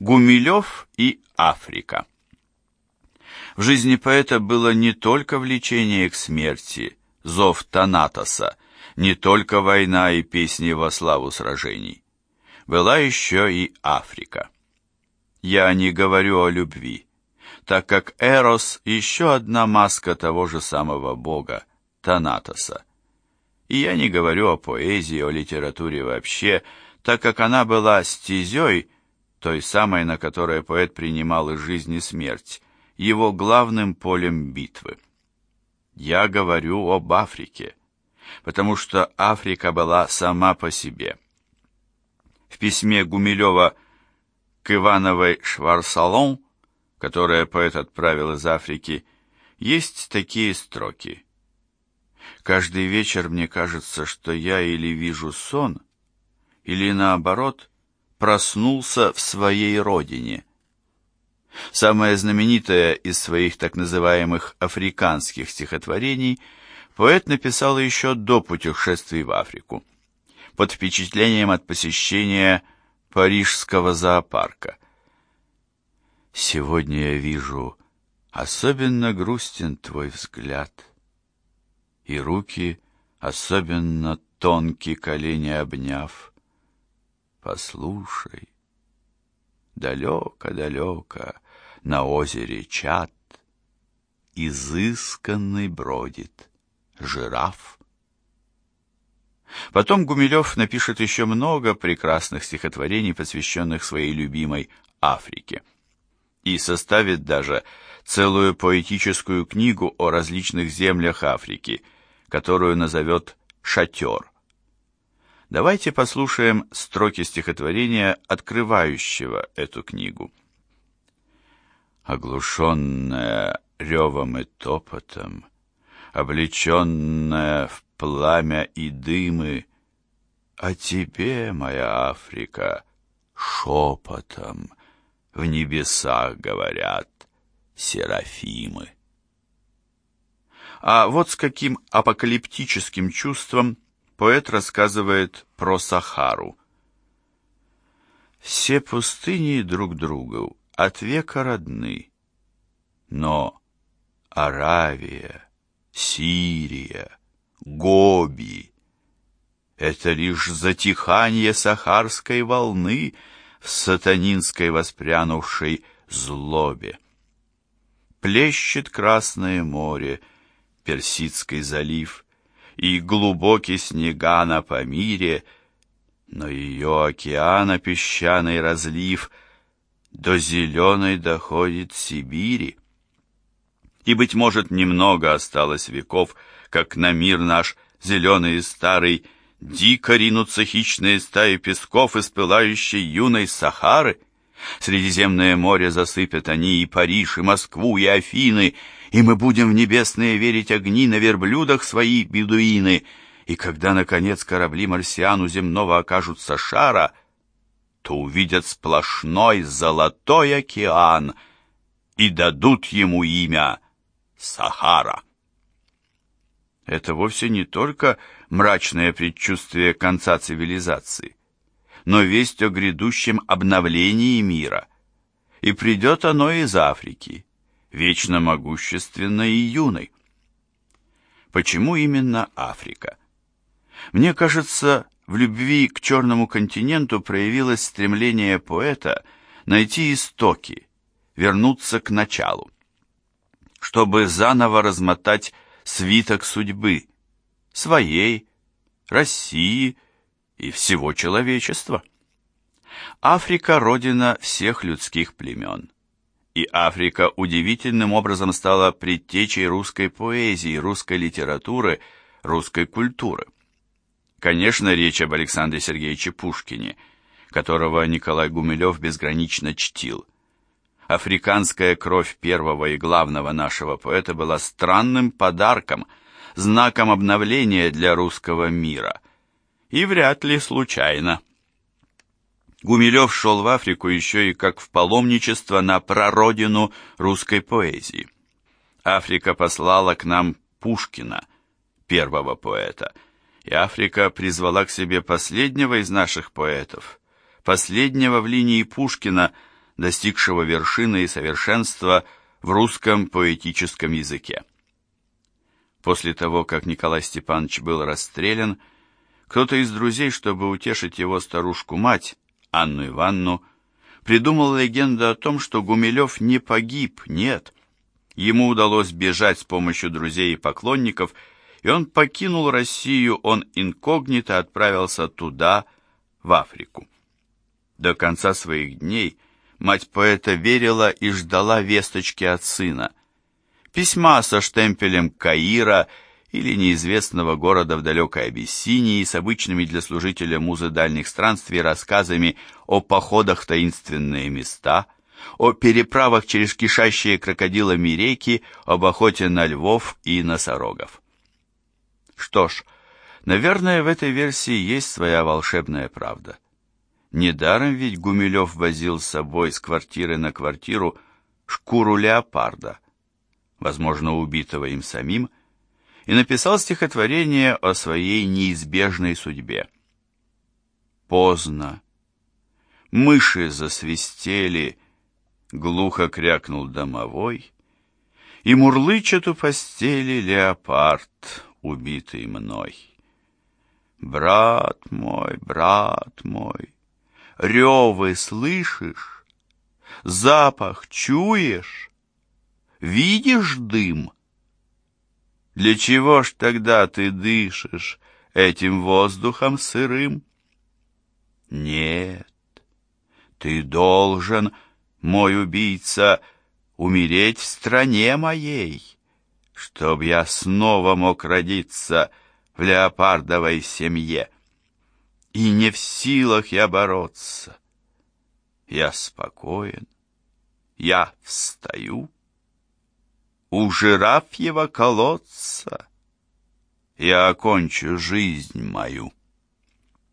Гумилев и Африка. В жизни поэта было не только влечение к смерти, зов Танатоса, не только война и песни во славу сражений. Была еще и Африка. Я не говорю о любви, так как Эрос еще одна маска того же самого бога, Танатоса. И я не говорю о поэзии, о литературе вообще, так как она была стезей, той самой, на которой поэт принимал из жизни смерть, его главным полем битвы. Я говорю об Африке, потому что Африка была сама по себе. В письме Гумилева к Ивановой Шварсалон, которое поэт отправил из Африки, есть такие строки. «Каждый вечер мне кажется, что я или вижу сон, или, наоборот, проснулся в своей родине». Самое знаменитое из своих так называемых африканских стихотворений поэт написал еще до путешествий в Африку, под впечатлением от посещения парижского зоопарка. Сегодня я вижу, особенно грустен твой взгляд, и руки особенно тонкие колени обняв. Послушай, далеко-далеко на озере Чат изысканный бродит жираф. Потом Гумилев напишет еще много прекрасных стихотворений, посвященных своей любимой Африке. И составит даже целую поэтическую книгу о различных землях Африки, которую назовет «Шатер». Давайте послушаем строки стихотворения, открывающего эту книгу. Оглушенная ревом и топотом, облеченная в пламя и дымы, О тебе, моя Африка, шепотом В небесах говорят серафимы. А вот с каким апокалиптическим чувством поэт рассказывает про Сахару. Все пустыни друг другу от века родны, но Аравия, Сирия, Гоби. Это лишь затихание сахарской волны в сатанинской воспрянувшей злобе. Плещет Красное море, Персидский залив и глубокий снега на Памире, но ее океана песчаный разлив до зеленой доходит Сибири. И, быть может, немного осталось веков, как на мир наш зеленый и старый, дико ринутся хищные стаи песков из пылающей юной Сахары. Средиземное море засыпят они и Париж, и Москву, и Афины, и мы будем в небесные верить огни на верблюдах свои бедуины. И когда, наконец, корабли марсиан у земного окажутся шара, то увидят сплошной золотой океан и дадут ему имя Сахара. Это вовсе не только мрачное предчувствие конца цивилизации, но весть о грядущем обновлении мира. И придет оно из Африки, вечно могущественной и юной. Почему именно Африка? Мне кажется, в любви к черному континенту проявилось стремление поэта найти истоки, вернуться к началу, чтобы заново размотать свиток судьбы, своей, России и всего человечества. Африка – родина всех людских племен. И Африка удивительным образом стала предтечей русской поэзии, русской литературы, русской культуры. Конечно, речь об Александре Сергеевиче Пушкине, которого Николай Гумилев безгранично чтил – африканская кровь первого и главного нашего поэта была странным подарком, знаком обновления для русского мира. И вряд ли случайно. Гумилев шел в Африку еще и как в паломничество на прародину русской поэзии. Африка послала к нам Пушкина, первого поэта, и Африка призвала к себе последнего из наших поэтов, последнего в линии Пушкина – достигшего вершины и совершенства в русском поэтическом языке. После того, как Николай Степанович был расстрелян, кто-то из друзей, чтобы утешить его старушку-мать, Анну Ивановну, придумал легенду о том, что Гумилев не погиб, нет. Ему удалось бежать с помощью друзей и поклонников, и он покинул Россию, он инкогнито отправился туда, в Африку. До конца своих дней мать поэта верила и ждала весточки от сына. Письма со штемпелем Каира или неизвестного города в далекой Абиссинии с обычными для служителя музы дальних странствий рассказами о походах в таинственные места, о переправах через кишащие крокодилами реки, об охоте на львов и носорогов. Что ж, наверное, в этой версии есть своя волшебная правда. Недаром ведь Гумилев возил с собой с квартиры на квартиру шкуру леопарда, возможно, убитого им самим, и написал стихотворение о своей неизбежной судьбе. Поздно. Мыши засвистели, глухо крякнул домовой, и мурлычет у постели леопард, убитый мной. Брат мой, брат мой, ревы слышишь? Запах чуешь? Видишь дым? Для чего ж тогда ты дышишь этим воздухом сырым? Нет, ты должен, мой убийца, умереть в стране моей, чтоб я снова мог родиться в леопардовой семье и не в силах я бороться. Я спокоен, я встаю. У жирафьего колодца я окончу жизнь мою.